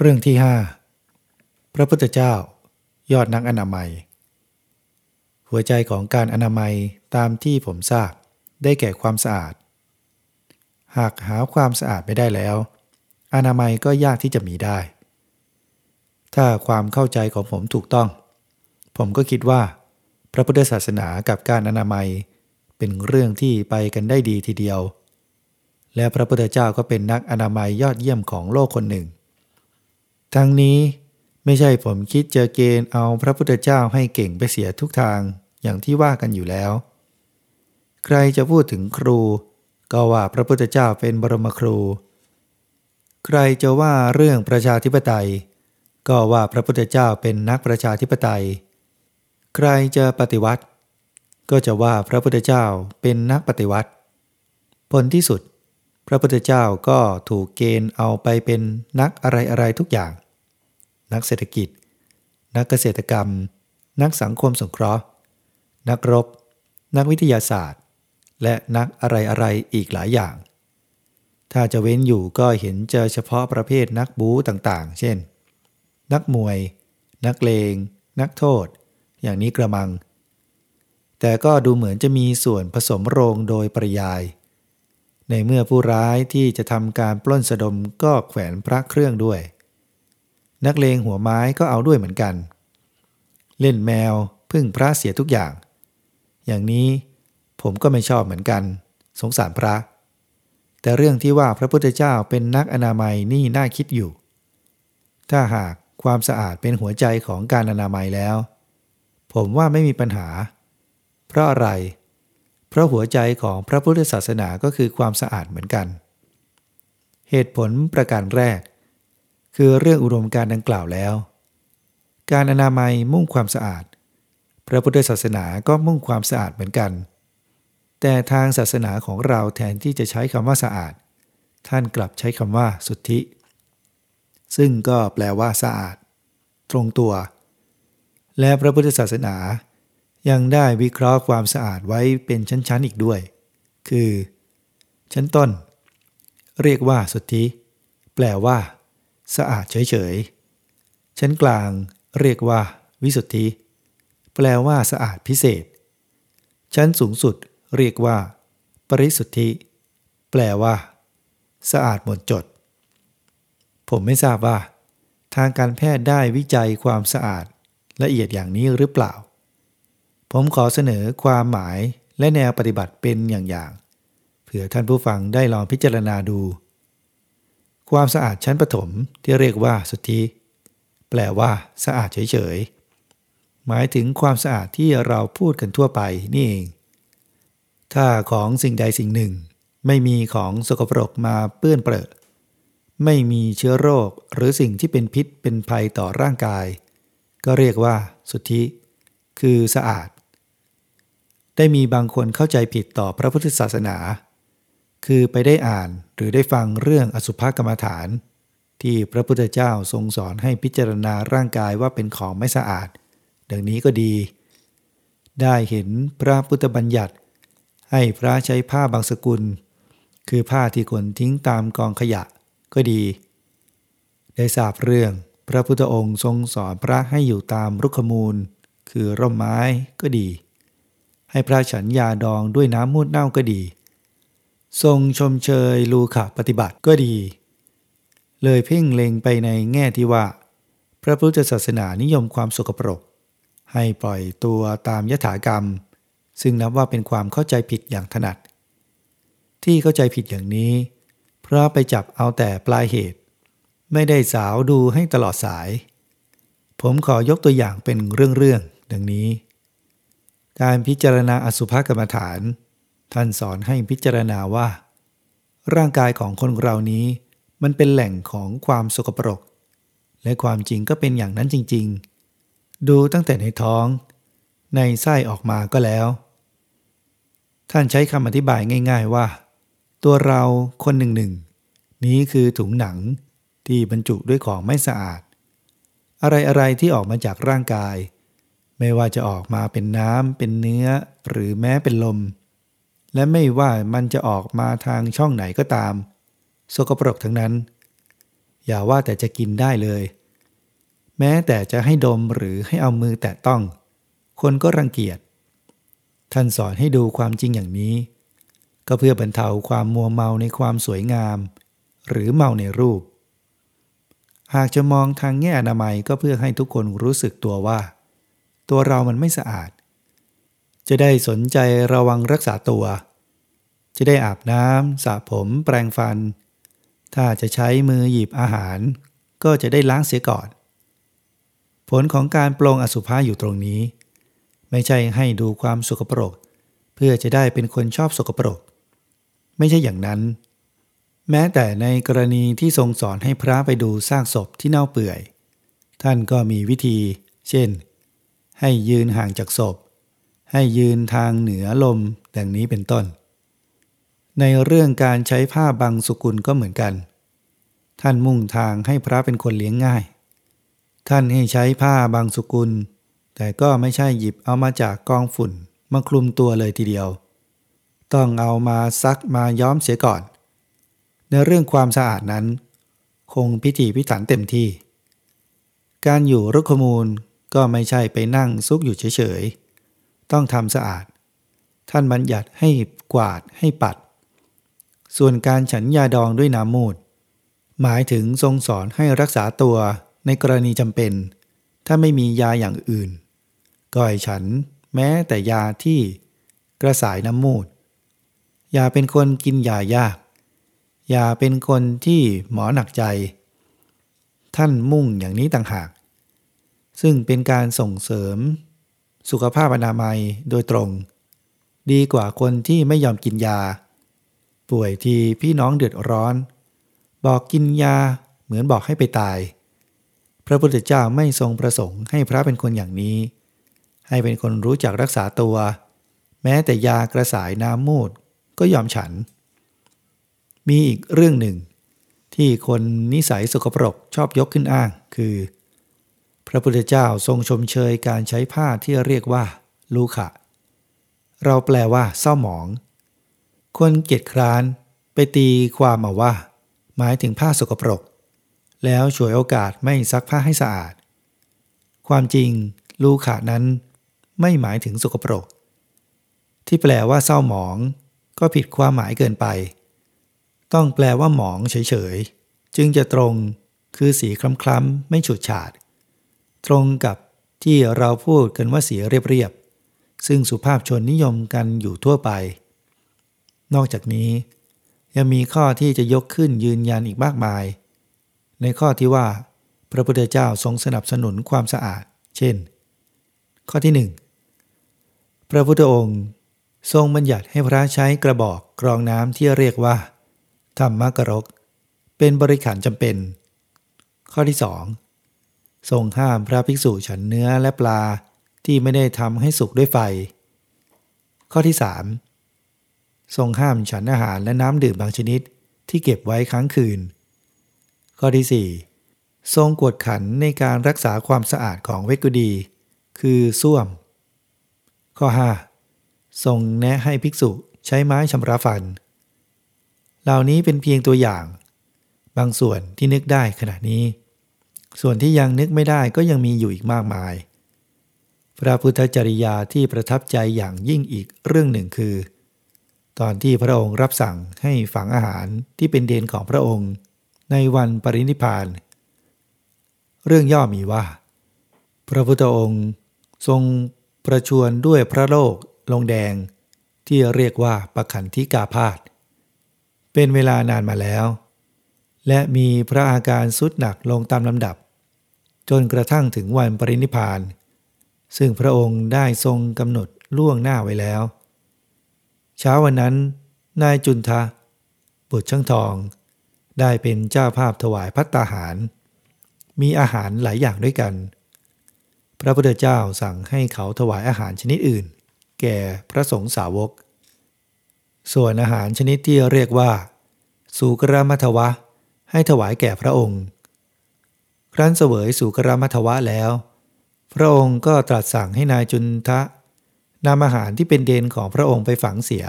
เรื่องที่ห้าพระพุทธเจ้า ยอดนักอนามัย หัวใจของการอนามัยตามที่ผมทราบได้แก่ความสะอาด หากหาความสะอาดไม่ได้แล้ว อนามัยก็ยากที่จะมีได้ ถ้าความเข้าใจของผมถูกต้อง ผมก็คิดว่า พระพุทธศาสนากับการอนามัย เป็นเรื่องที่ไปกันได้ดีทีเดียว และพระพุทธเจ้าก็เป็นนักอนามัยยอดเยี่ยมของโลกคนหนึ่ง ทั้งนี้ไม่ใช่ผมคิดจะเกณฑ์เอาพระพุทธเจ้าให้เก่งไปเสียทุกทางอย่างที่ว่ากันอยู่แล้ว ใครจะพูดถึงครู ก็ว่าพระพุทธเจ้าเป็นบรมครู ใครจะว่าเรื่องประชาธิปไตย ก็ว่าพระพุทธเจ้าเป็นนักประชาธิปไตย ใครจะปฏิวัติ ก็จะว่าพระพุทธเจ้าเป็นนักปฏิวัติ ผลที่สุด พระพุทธเจ้าก็ถูกเกณฑ์เอาไปเป็นนักอะไรอะไรทุกอย่าง นักเศรษฐกิจ นักเกษตรกรรม นักสังคมสงเคราะห์ นักรบ นักวิทยาศาสตร์ และนักอะไรอะไรอีกหลายอย่าง ถ้าจะเว้นอยู่ก็เห็นเจอเฉพาะประเภทนักบู๊ต่างๆ เช่น นักมวย นักเลง นักโทษ อย่างนี้กระมัง แต่ก็ดูเหมือนจะมีส่วนผสมโรงโดยปริยายในเมื่อผู้ร้ายที่จะทำการปล้นสะดมก็แขวนพระเครื่องด้วย นักเลงหัวไม้ก็เอาด้วยเหมือนกัน เล่นแมวพึ่งพระเสียทุกอย่าง อย่างนี้ผมก็ไม่ชอบเหมือนกัน สงสารพระ แต่เรื่องที่ว่าพระพุทธเจ้าเป็นนักอนามัยนี่น่าคิดอยู่ ถ้าหากความสะอาดเป็นหัวใจของการอนามัยแล้ว ผมว่าไม่มีปัญหา เพราะอะไร เพราะหัวใจของพระพุทธศาสนาก็คือความสะอาดเหมือนกัน เหตุผลประการแรก คือเรื่องอุดมการดังกล่าวแล้ว การอนามัยมุ่งความสะอาด พระพุทธศาสนาก็มุ่งความสะอาดเหมือนกัน แต่ทางศาสนาของเราแทนที่จะใช้คำว่าสะอาด ท่านกลับใช้คำว่าสุทธิ ซึ่งก็แปลว่าสะอาด ตรงตัว และพระพุทธศาสนา ยังได้วิเคราะห์ความสะอาดไว้เป็นชั้นๆอีกด้วย คือ ชั้นต้น เรียกว่าสุทธิ แปลว่า สะอาดเฉยๆ ชั้นกลางเรียกว่า วิสุทธิ แปลว่าสะอาดพิเศษ ชั้นสูงสุดเรียกว่า ปริสุทธิ แปลว่า สะอาดหมดจด ผมไม่ทราบว่า ทางการแพทย์ได้วิจัยความสะอาดละเอียดอย่างนี้หรือเปล่า ผมขอเสนอความหมายและแนวปฏิบัติเป็นอย่างๆ เผื่อท่านผู้ฟังได้ลองพิจารณาดู ความสะอาดชั้นปฐมที่เรียกว่าสุธิแปลว่า สะอาดเฉยๆ หมายถึงความสะอาดที่เราพูดกันทั่วไปนี่เอง ถ้าของสิ่งใดสิ่งหนึ่ง ไม่มีของสกปรกมาเปื้อนเปรอะไม่มีเชื้อโรคหรือสิ่งที่เป็นพิษเป็นภัยต่อร่างกาย ก็เรียกว่าสุทธิ คือสะอาด ได้มีบางคนเข้าใจผิดต่อพระพุทธศาสนา คือไปได้อ่านหรือได้ฟังเรื่องอสุภกรรมฐาน ที่พระพุทธเจ้าทรงสอนให้พิจารณาร่างกายว่าเป็นของไม่สะอาด ดังนี้ก็ดี ได้เห็นพระพุทธบัญญัติ ให้พระใช้ผ้าบางสกุล คือผ้าที่คนทิ้งตามกองขยะก็ดี ได้ทราบเรื่องพระพุทธองค์ทรงสอนพระให้อยู่ตามรุกขมูล คือร่มไม้ก็ดี ให้พระฉันยาดองด้วยน้ำมูดเน่าก็ดี ทรงชมเชยลูขะปฏิบัติก็ดี เลยเพ่งเล็งไปในแง่ที่ว่า พระพุทธศาสนานิยมความสกปรก ให้ปล่อยตัวตามยถากรรม ซึ่งนับว่าเป็นความเข้าใจผิดอย่างถนัด ที่เข้าใจผิดอย่างนี้ เพราะไปจับเอาแต่ปลายเหตุ ไม่ได้สาวดูให้ตลอดสาย ผมขอยกตัวอย่างเป็นเรื่องๆดังนี้ การพิจารณาอสุภกรรมฐาน ท่านสอนให้พิจารณาว่า ร่างกายของคนเรานี้มันเป็นแหล่งของความสกปรก และความจริงก็เป็นอย่างนั้นจริง ๆ ดูตั้งแต่ในท้อง ในไส้ออกมาก็แล้ว ท่านใช้คำอธิบายง่าย ๆว่า ตัวเราคนหนึ่งหนึ่งนี้คือถุงหนังที่บรรจุด้วยของไม่สะอาด อะไรๆที่ออกมาจากร่างกาย ไม่ว่าจะออกมาเป็นน้ำเป็นเนื้อหรือแม้เป็นลม และไม่ว่ามันจะออกมาทางช่องไหนก็ตาม สกปรกทั้งนั้น อย่าว่าแต่จะกินได้เลย แม้แต่จะให้ดมหรือให้เอามือแตะต้อง คนก็รังเกียจ ท่านสอนให้ดูความจริงอย่างนี้ ก็เพื่อบรรเทาความมัวเมาในความสวยงาม หรือเมาในรูป หากจะมองทางแง่อนามัยก็เพื่อให้ทุกคนรู้สึกตัวว่า ตัวเรามันไม่สะอาด จะได้สนใจระวังรักษาตัว จะได้อาบน้ำสระผมแปรงฟัน ถ้าจะใช้มือหยิบอาหาร ก็จะได้ล้างเสียก่อน ผลของการปลงอสุภะอยู่ตรงนี้ ไม่ใช่ให้ดูความสกปรก เพื่อจะได้เป็นคนชอบสกปรก ไม่ใช่อย่างนั้น แม้แต่ในกรณีที่ทรงสอนให้พระไปดูซากศพที่เน่าเปื่อย ท่านก็มีวิธี เช่น ให้ยืนห่างจากศพ ให้ยืนทางเหนือลมดังนี้เป็นต้น ในเรื่องการใช้ผ้าบางสุกุลก็เหมือนกัน ท่านมุ่งทางให้พระเป็นคนเลี้ยงง่าย ท่านให้ใช้ผ้าบางสุกุล แต่ก็ไม่ใช่หยิบเอามาจากกองฝุ่นมาคลุมตัวเลยทีเดียว ต้องเอามาซักมาย้อมเสียก่อน ในเรื่องความสะอาดนั้น คงพิถีพิถันเต็มที่ การอยู่รุกขมูลก็ไม่ใช่ไปนั่งซุกอยู่เฉยๆ ต้องทำสะอาด ท่านบัญญัติให้กวาดให้ปัด ส่วนการฉันยาดองด้วยน้ำมูด หมายถึงทรงสอนให้รักษาตัวในกรณีจำเป็น ถ้าไม่มียาอย่างอื่นก็ให้ฉันแม้แต่ยาที่กระสายน้ำมูดอย่าเป็นคนกินยายากอย่าเป็นคนที่หมอหนักใจ ท่านมุ่งอย่างนี้ต่างหาก ซึ่งเป็นการส่งเสริม สุขภาพอนามัยโดยตรง ดีกว่าคนที่ไม่ยอมกินยา ป่วยทีพี่น้องเดือดร้อน บอกกินยาเหมือนบอกให้ไปตาย พระพุทธเจ้าไม่ทรงประสงค์ให้พระเป็นคนอย่างนี้ ให้เป็นคนรู้จักรักษาตัว แม้แต่ยากระสายน้ำมูดก็ยอมฉัน มีอีกเรื่องหนึ่ง ที่คนนิสัยสกปรกชอบยกขึ้นอ้างคือ พระพุทธเจ้าทรงชมเชยการใช้ผ้าที่เรียกว่า ลูขะ เราแปลว่าเศร้าหมอง คนเกียจคร้านไปตีความมาว่า หมายถึงผ้าสกปรก แล้วฉวยโอกาสไม่ซักผ้าให้สะอาด ความจริง ลูขะนั้น ไม่หมายถึงสกปรก ที่แปลว่าเศร้าหมอง ก็ผิดความหมายเกินไป ต้องแปลว่าหมองเฉยๆ จึงจะตรงคือสีคล้ำๆไม่ฉูดฉาด ตรงกับที่เราพูดกันว่าสีเรียบๆ ซึ่งสุภาพชนนิยมกันอยู่ทั่วไป นอกจากนี้ ยังมีข้อที่จะยกขึ้นยืนยันอีกมากมาย ในข้อที่ว่า พระพุทธเจ้าทรงสนับสนุนความสะอาด เช่น ข้อที่หนึ่งพระพุทธองค์ทรงบัญญัติให้พระใช้กระบอกกรองน้ำที่เรียกว่าธรรมกรก เป็นบริขารจำเป็น ข้อที่สอง ทรงห้ามพระภิกษุฉันเนื้อและปลาที่ไม่ได้ทำให้สุกด้วยไฟ ข้อที่สามทรงห้ามฉันอาหารและน้ำดื่มบางชนิดที่เก็บไว้ค้างคืน ข้อที่สี่ทรงกวดขันในการรักษาความสะอาดของเวกุดี คือส้วม ข้อ 5. ทรงแนะให้ภิกษุใช้ไม้ชำระฟัน เหล่านี้เป็นเพียงตัวอย่าง บางส่วนที่นึกได้ขณะนี้ ส่วนที่ยังนึกไม่ได้ก็ยังมีอยู่อีกมากมาย พระพุทธจริยาที่ประทับใจอย่างยิ่งอีกเรื่องหนึ่งคือ ตอนที่พระองค์รับสั่งให้ฝังอาหารที่เป็นเดนของพระองค์ ในวันปรินิพาน เรื่องย่อมีว่า พระพุทธองค์ทรงประชวนด้วยพระโลกลงแดง ที่เรียกว่าปขันธิกาพาธเป็นเวลานานมาแล้ว และมีพระอาการสุดหนักลงตามลำดับ จนกระทั่งถึงวันปรินิพาน ซึ่งพระองค์ได้ทรงกำหนดล่วงหน้าไว้แล้ว เช้าวันนั้น นายจุนทะ บุตรช่างทอง ได้เป็นเจ้าภาพถวายพัตตาหาร มีอาหารหลายอย่างด้วยกัน พระพุทธเจ้าสั่งให้เขาถวายอาหารชนิดอื่น แก่พระสงฆ์สาวก ส่วนอาหารชนิดที่เรียกว่าสุกรมัทวะ ให้ถวายแก่พระองค์ ครั้นเสวยสุกรมัทวะแล้ว พระองค์ก็ตรัสสั่งให้นายจุนทะนำอาหารที่เป็นเดนของพระองค์ไปฝังเสีย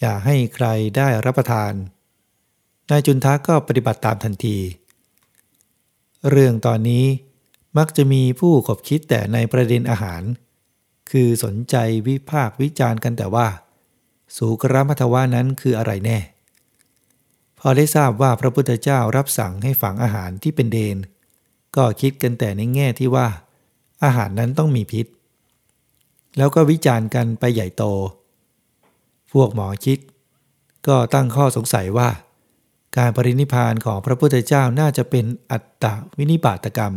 อย่าให้ใครได้รับประทาน นายจุนทะก็ปฏิบัติตามทันที เรื่องตอนนี้มักจะมีผู้ขบคิดแต่ในประเด็นอาหาร คือสนใจวิพากวิจารณ์กันแต่ว่า สุกรมัทวานั้นคืออะไรแน่ พอได้ทราบว่าพระพุทธเจ้ารับสั่งให้ฝังอาหารที่เป็นเดน ก็คิดกันแต่ในแง่ที่ว่า อาหารนั้นต้องมีพิษ แล้วก็วิจารณ์กันไปใหญ่โต พวกหมอคิด ก็ตั้งข้อสงสัยว่า การปรินิพานของพระพุทธเจ้าน่าจะเป็นอัตตวินิบาตกรรม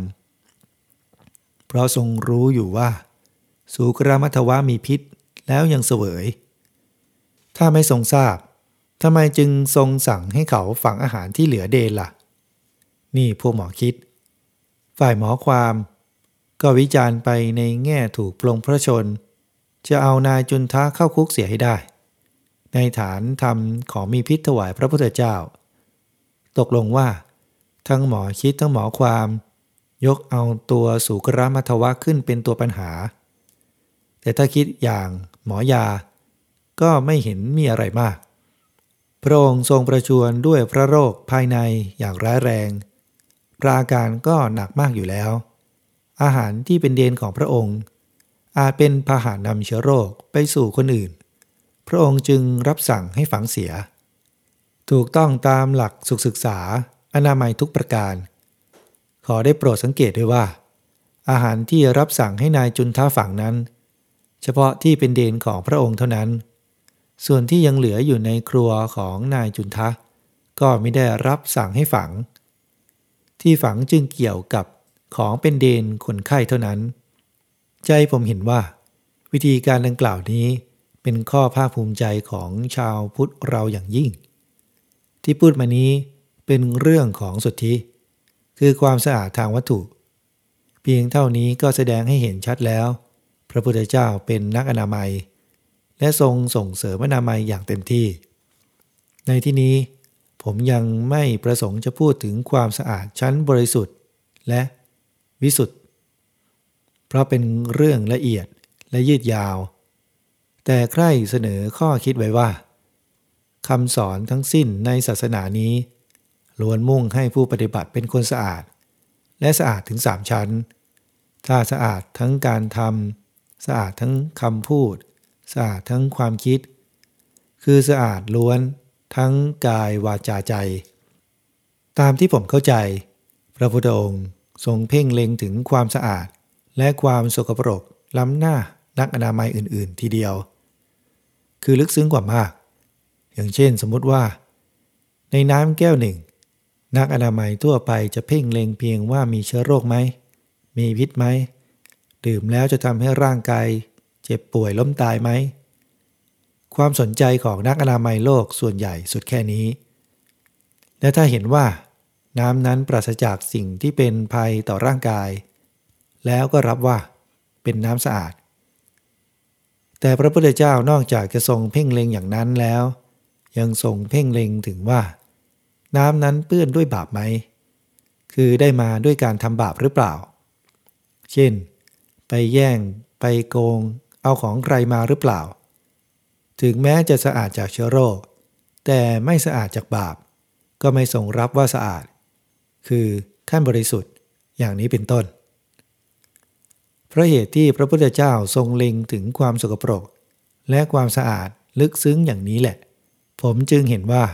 เพราะทรงรู้อยู่ว่า สุกรามัทวะมีพิษแล้วยังเสวย ถ้าไม่ทรงทราบทำไมจึงทรงสั่งให้เขาฝังอาหารที่เหลือเดนละ่ะ นี่พวกหมอคิด ฝ่ายหมอความ ก็วิจารณ์ไปในแง่ถูกปลงพระชน จะเอานายจุนท้าเข้าคุกเสียให้ได้ ในฐานทำของมีพิษถวายพระพุทธเจ้า ตกลงว่า ทั้งหมอคิดทั้งหมอความ ยกเอาตัวสุกรมัทวะขึ้นเป็นตัวปัญหา แต่ถ้าคิดอย่างหมอยา ก็ไม่เห็นมีอะไรมาก พระองค์ทรงประชวรด้วยพระโรคภายในอย่างร้ายแรง ปราการก็หนักมากอยู่แล้ว อาหารที่เป็นเดนของพระองค์ อาจเป็นพาหานำเชื้อโรคไปสู่คนอื่น พระองค์จึงรับสั่งให้ฝังเสีย ถูกต้องตามหลักสุขศึกษาอนามัยทุกประการ ขอได้โปรดสังเกตด้วยว่า อาหารที่รับสั่งให้นายจุนท้าฝังนั้น เฉพาะที่เป็นเดนของพระองค์เท่านั้น ส่วนที่ยังเหลืออยู่ในครัวของนายจุนทะก็ไม่ได้รับสั่งให้ฝัง ที่ฝังจึงเกี่ยวกับของเป็นเดนคนไข้เท่านั้น ใจผมเห็นว่า วิธีการดังกล่าวนี้เป็นข้อภาคภูมิใจของชาวพุทธเราอย่างยิ่ง ที่พูดมานี้เป็นเรื่องของสุทธิ คือความสะอาดทางวัตถุ เพียงเท่านี้ก็แสดงให้เห็นชัดแล้ว พระพุทธเจ้าเป็นนักอนามัย และทรงส่งเสริมอนามัยอย่างเต็มที่ ในที่นี้ ผมยังไม่ประสงค์จะพูดถึงความสะอาดชั้นบริสุทธิ์ และวิสุทธิ์ เพราะเป็นเรื่องละเอียดและยืดยาว แต่ใครเสนอข้อคิดไว้ว่าคำสอนทั้งสิ้นในศาสนานี้ล้วนมุ่งให้ผู้ปฏิบัติเป็นคนสะอาด และสะอาดถึงสามชั้น ถ้าสะอาดทั้งการทำสะอาดทั้งคำพูด สะอาดทั้งความคิด คือสะอาดล้วน ทั้งกายวาจาใจ ตามที่ผมเข้าใจ พระพุทธองค์ทรงเพ่งเล็งถึงความสะอาด และความสกปรกล้ำหน้านักอนามัยอื่น ๆ ทีเดียว คือลึกซึ้งกว่ามาก อย่างเช่นสมมติว่า ในน้ำแก้วหนึ่ง นักอนามัยทั่วไปจะเพ่งเล็งเพียงว่ามีเชื้อโรคไหม มีพิษไหม ดื่มแล้วจะทำให้ร่างกายเจ็บป่วยล้มตายไหม ความสนใจของนักอนามัยโลกส่วนใหญ่สุดแค่นี้ และถ้าเห็นว่า น้ำนั้นปราศจากสิ่งที่เป็นภัยต่อร่างกาย แล้วก็รับว่าเป็นน้ำสะอาด แต่พระพุทธเจ้านอกจากจะทรงเพ่งเล็งอย่างนั้นแล้ว ยังทรงเพ่งเล็งถึงว่า น้ำนั้นเปื้อนด้วยบาปไหม คือได้มาด้วยการทำบาปหรือเปล่า เช่น ไปแย่ง ไปโกง เอาของใครมาหรือเปล่า ถึงแม้จะสะอาดจากเชื้อโรค แต่ไม่สะอาดจากบาป ก็ไม่ทรงรับว่าสะอาด คือขั้นบริสุทธิ์อย่างนี้เป็นต้น เพราะเหตุที่พระพุทธเจ้าทรงเล็งถึงความสกปรก และความสะอาดลึกซึ้งอย่างนี้แหละ ผมจึงเห็นว่า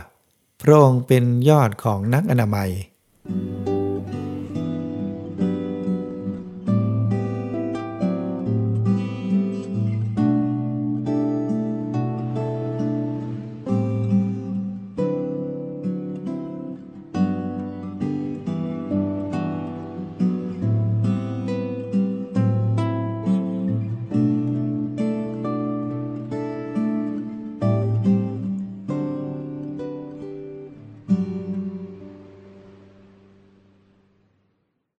พระองค์เป็นยอดของนักอนามัย thank you